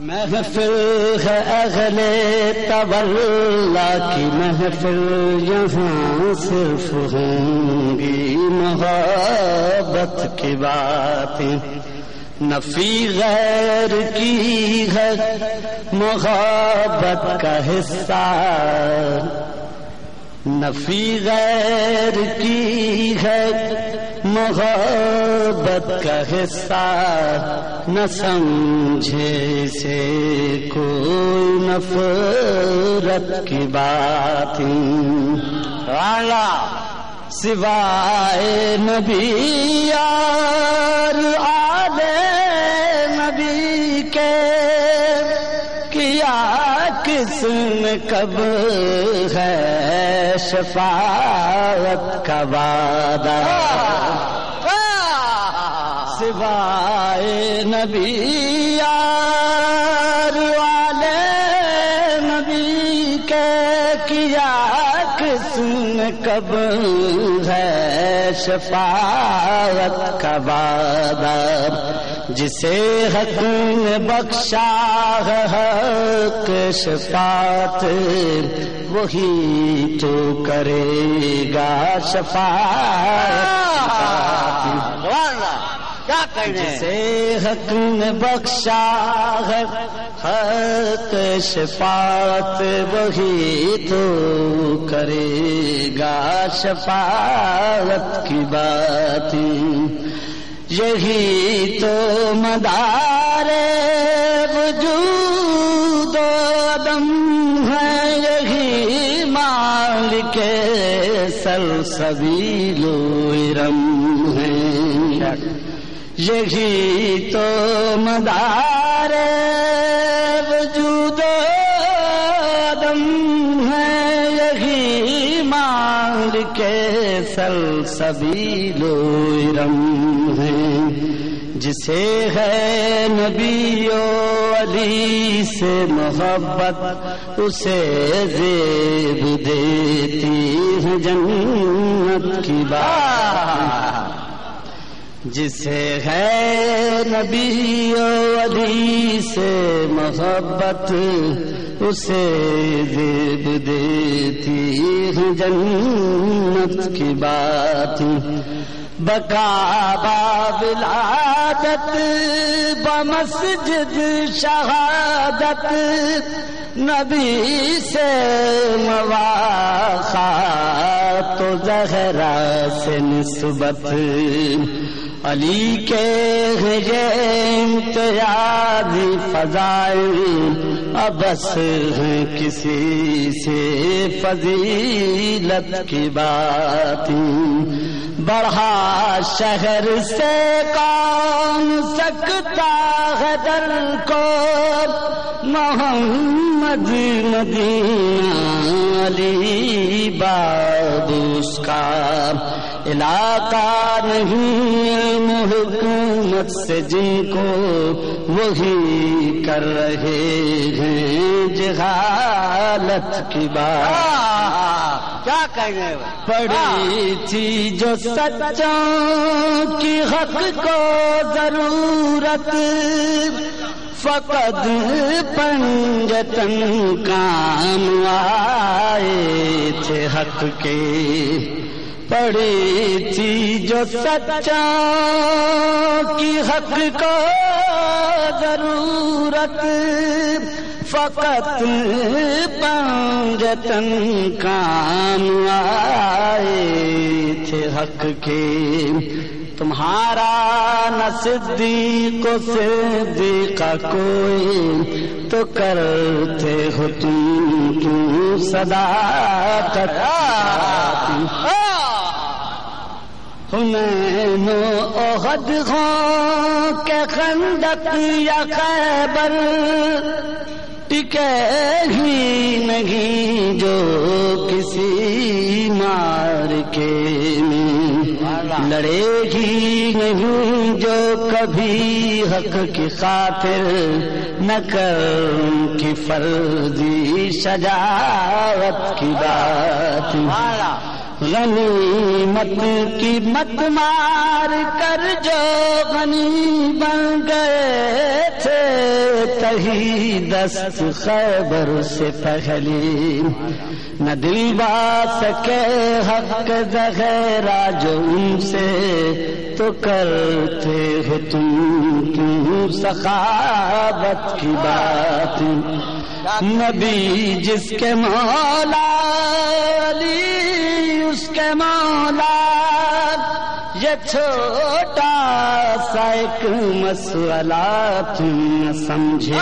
محفل ہے اہل طبلہ کی محفل، یہاں صرف ہوں گی محبت کی باتیں۔ نفی غیر کی ہے محبت کا حصہ۔ نفی غیر کی ہے محبت کا حصہ نہ سمجھے سے کوئی نفرت کی بات والا سوائے نبی یار آدے نبی کے کیا کس میں کب ہے شفاعت کا وعدہ؟ سوائے نبی، یار والے نبی، کے کیا کس میں کب ہے شفاعت کا وعدہ، جسے حق نے بخشا ہے حق شفاعت، وہی تو کرے گا شفاعت۔ کیا کہنے جسے حق نے بخشا ہے، حق شفاعت وہی تو کرے گا شفاعت کی بات۔ یہی تو مدار وجود و عدم ہے، یہی مال کے سلسبیل و ارم۔ یہی تو مدار وجود و ہے، یہی مال کے سلسبیل و ارم ہے۔ جسے ہے نبی و علی سے محبت، اسے زیب دیتی ہے جنت کی بات۔ جسے ہے نبی و علی سے محبت، اسے زیب دیتی ہے جنت کی بات۔ بکا ولادت بمسجد شہادت۔ نبی سے مواقع تو زہرا سے نسبت۔ علی کے امتیازی فضائل ابس ہیں کسی سے فضیلت کی بات بڑھا شہر سے کون سکتا ہے در کو محمد مدینہ علی باب اس کا علاقہ نہیں حکومت سے جن کو وہی کر رہے ہیں جہالت کی بات۔ کیا کہنے پڑی تھی جو سچوں کی حق کو ضرورت فقد پنجتن کام آئے تھے حق کے۔ پڑی تھی جو سچا کی حق کو ضرورت، فقط پنجتن کام آئے تھے حق کے۔ تمہارا نہ صدیق و صدیقہ کوئی تو کرتے ہو تم کیوں صداقت؟ حنین و احد ہوں کہ خندق یا خیبر، ٹکے ہی نہیں جو کسی مار کے میں۔ لڑے گی نہیں جو کبھی حق کی خاطر نہ کر کی فرضی شجاعت کی بات۔ غنیمت کی مت مار کر جو غنی بن گئے تھے رہی دست خیبر سے پہلی نہ دل با سکے حق زغیرہ جو ان سے تو کرتے ہو تم کیوں سخاوت کی بات۔ نبی جس کے مولا علی اس کے مولا یہ چھوٹا سا ایک مسئلہ تم سمجھے۔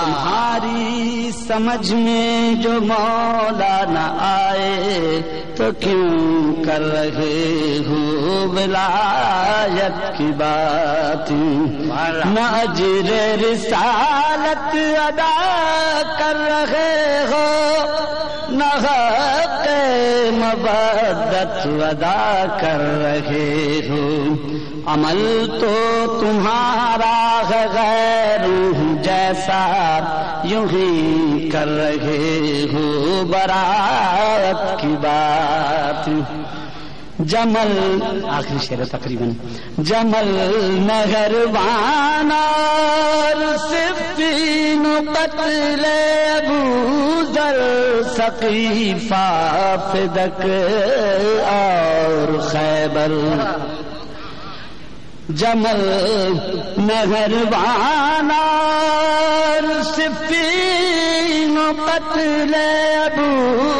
تمہاری سمجھ میں جو مولا نہ آئے تو کیوں کر رہے ہو ولایت کی بات؟ نہ اجر رسالت ادا کر رہے ہو نہ حق مبدت ادا کر رہے ہو۔ عمل تو تمہارا غیر جیسا یوں ہی کر رہے ہو۔ برات کی بات۔ جمل، آخری شعر تقریباً، جمل نگر بانار صفین قتل ابو ذر، سقیفہ فدک اور خیبر۔ جمل نگر بانار صفین قتل ابو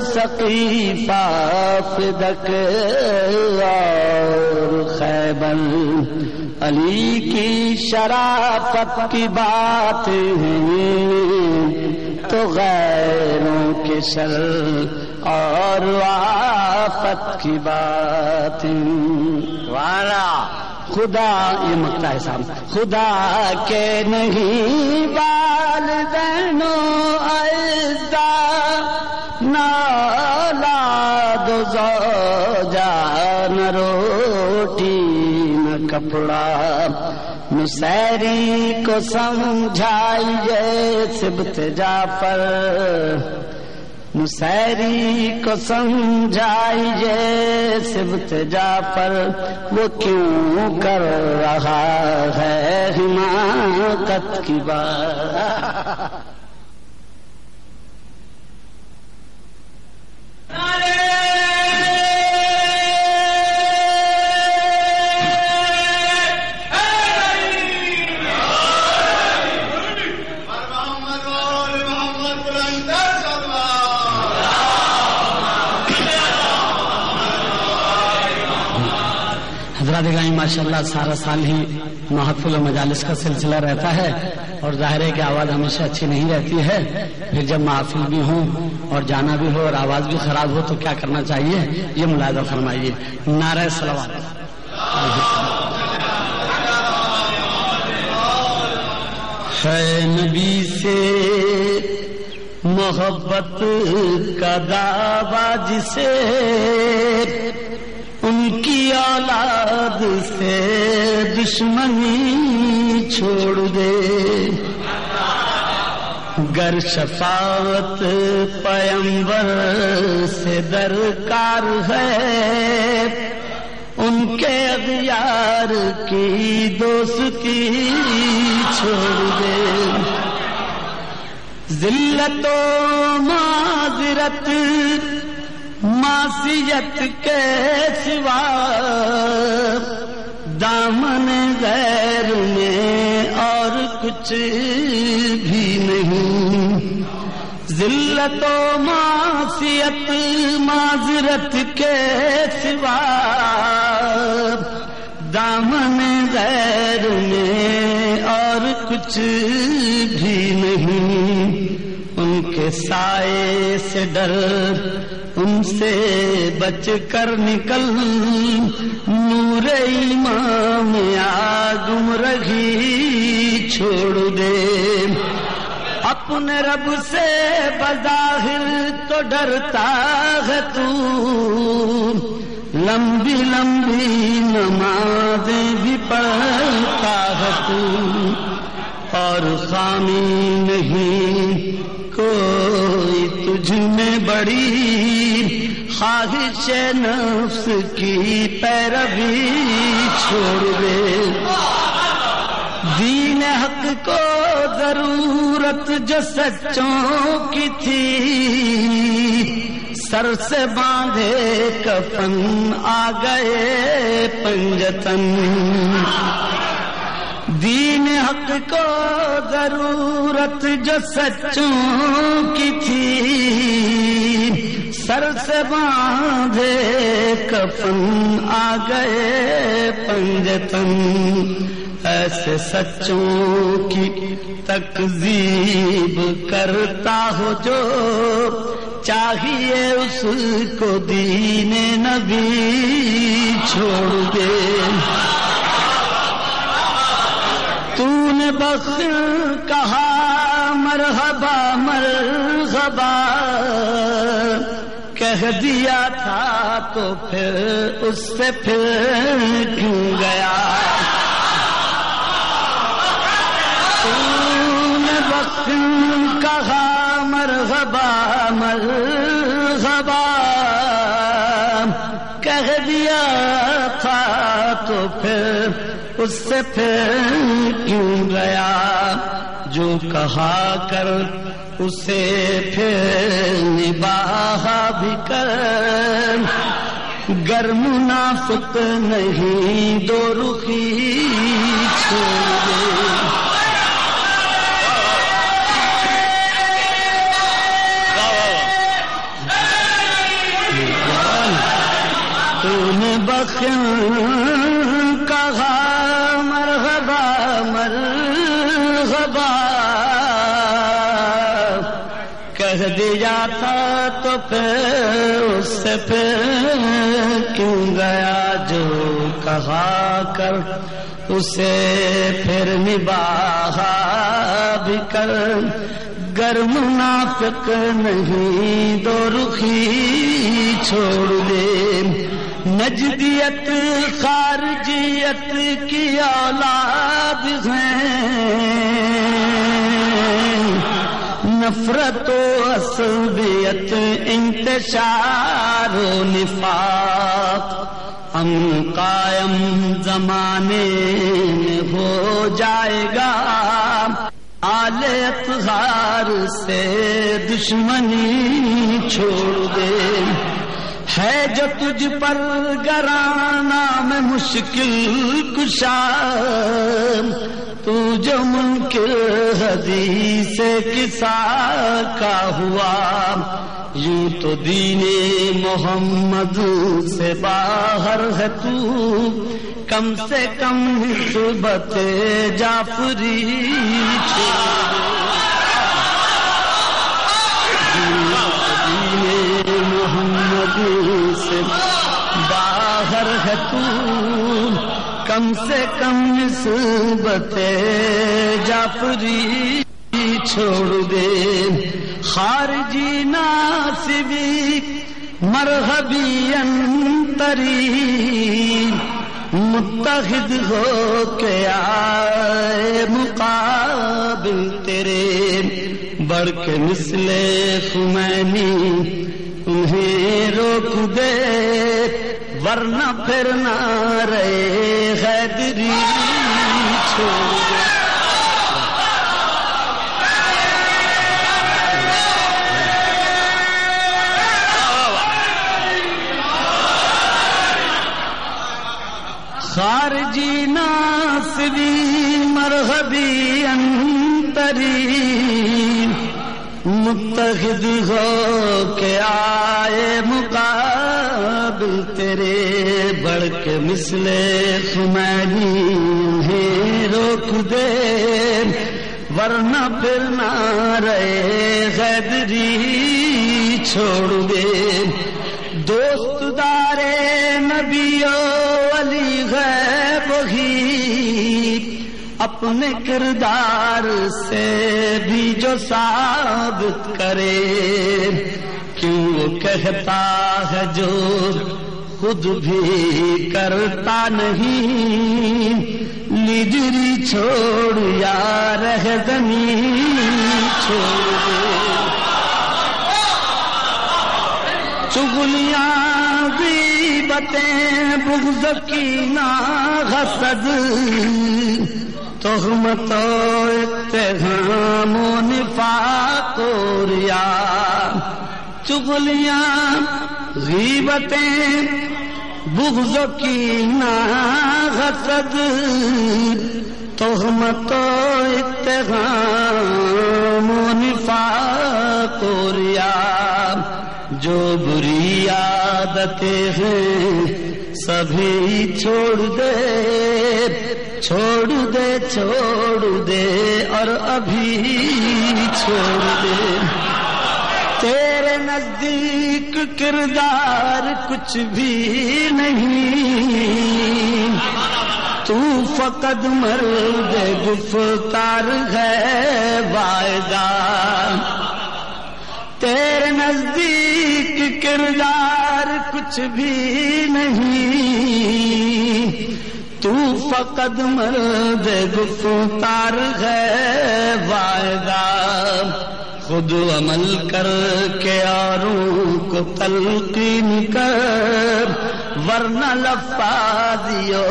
سقیفہ فدک اور خیبر علی کی شرافت کی بات تو غیروں کے شر اور آفت کی بات والا۔ خدا یہ مکتا ہے صاحب خدا کے نہیں بال دینو ایسا نالا دو جان روٹی نہ کپڑا مسیری کو سمجھائیے سبت جعفر۔ مسیری کو سمجھائیے سبت جعفر۔ وہ کیوں کر رہا ہے حماقت کی بات؟ حضرات سارا سال ہی محفل و مجالس کا سلسلہ رہتا ہے اور ظاہر ہے کہ آواز ہمیشہ اچھی نہیں رہتی ہے۔ پھر جب محفل بھی ہوں اور جانا بھی ہو اور آواز بھی خراب ہو تو کیا کرنا چاہیے؟ یہ ملاحظہ فرمائیے۔ نعرہ سلوات ہے نبی سے محبت کا دعویٰ جسے ان کی اولاد سے دشمنی چھوڑ دے۔ گر شفاعت پیمبر سے درکار ہے۔ ان کے اغیار کی دوستی چھوڑ دے۔ ذلت و معذرت معصیت کے سوا دامن غیر میں اور کچھ بھی نہیں۔ ذلت و معصیت، معذرت کے سوا دامن غیر میں اور کچھ بھی نہیں۔ ان کے سائے سے ڈر ان سے بچ کر نکل۔ نور ایمان آگم رہی، چھوڑ دے۔ اپنے رب سے بظاہر تو ڈرتا ہے تو۔ لمبی لمبی نمازیں بھی پڑھتا ہے تو۔ اور خامی نہیں، کوئی تجھ میں بڑی خواہش نفس کی پیروی چھوڑ دے۔ دین حق کو ضرورت جو سچوں کی تھی۔ سر سے باندھے کفن آ گئے پنجتن۔ دین حق کو ضرورت جو سچوں کی تھی۔ سر سے باندھے کفن آ گئے پنجتن ایسے سچوں کی تکذیب کرتا ہو جو چاہیے اس کو دین نبی چھوڑ دے۔ تو نے بخ کہا مرحبا مرحبا دیا تھا تو پھر اس سے پھر کیوں گیا؟ تو نے بخ کہا مرحبا مرحبا۔ کہہ دیا تھا تو پھر اس سے پھر کیوں گیا؟ جو کہا کر اسے پھر نباہ بھی کر۔ گر منافق نہیں دو رخی چھوڑ تم بخن کہہ تھا تو پھر اس سے پھر کیوں گیا جو کہا کر اسے پھر نباہ بھی کر۔ گر منافق نہیں دو رخی چھوڑ دے۔ نجدیت، خارجیت کی اولاد ہیں۔ نفرت و عصبیت، انتشار و نفاق ہم قائم زمانے میں ہو جائے گا۔ آل اطہار سے دشمنی چھوڑ دے۔ ہے جو تجھ پر گرانا میں مشکل کشا۔ تو جو منکر حدیث کسا کا ہوا، یوں تو دین محمد سے باہر ہے تو۔ کم سے کم نسبت جعفری دین سے باہر ہے تو کم سے کم نسبت جعفری چھوڑ دے۔ خارجی ناسبی مرحبی انتری متحد ہو کے آئے مقابل تیرے۔ بڑھ کے مسلے خمینی روک دے ورنہ پھر نہ رہے حیدری چھوڑ خارجی ناصری مرحبی انتری۔ متحد ہو کے آئے مقابل تیرے، بڑھ کے مسلے خمینی انہیں روک دے۔ ورنہ پھر نہ رہے غیدری چھوڑ دے۔ دوست دارے نبیو اپنے کردار سے بھی جو ثابت کرے، کیوں کہتا ہے جو خود بھی کرتا نہیں؟ لیجری چھوڑ یا رہ زمین چھوڑ۔ چگلیاں بھی بتیں بغض کی نا حسد تہمت اتہام و نفاق و ریا۔ چغلیاں، غیبتیں بغض کی نا حسد تہمت اتہام و نفاق و ریا۔ جو بری عادتیں ہیں، سبھی چھوڑ دے۔ چھوڑ دے چھوڑ دے، اور ابھی چھوڑ دے۔ تیرے نزدیک کردار کچھ بھی نہیں۔ تو فقط مرد گفتار ہے وائدہ تیرے نزدیک کردار کچھ بھی نہیں۔ تو فقط مرد گفتار ہے وائدہ خود عمل کر کے آروں کو تلقین کر ورنہ لفاظیو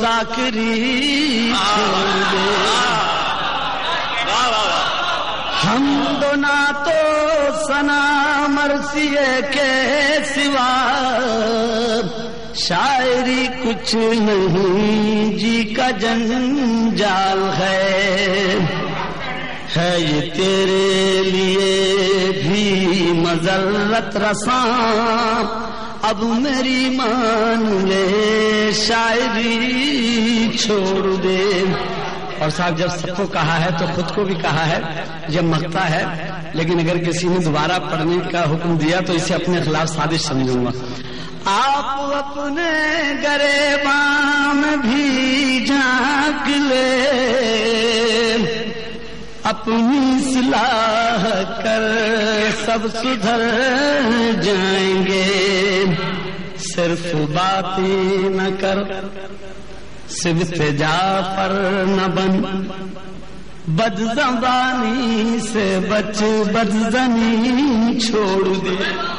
ذاکری چھوڑ دے۔ ہم دونا تو سنا مرثیے کے سوا۔ شاعری کچھ نہیں جی کا جنجال ہے۔ ہے یہ تیرے لیے بھی مذرت رساں۔ اب میری مان لے، شاعری چھوڑ دے۔ اور صاحب، جب سب کو کہا ہے تو خود کو بھی کہا ہے، جب مکتا ہے۔ لیکن اگر کسی نے دوبارہ پڑھنے کا حکم دیا تو اسے اپنے خلاف سازش سمجھوں گا۔ آپ اپنے گرے بام بھی جھانک لے، اپنی صلاح کر سب سدھر جائیں گے۔ صرف بات نہ کر، صرف جا پر نہ بن۔ بد زبانی سے بچ، بد زنی چھوڑ دے۔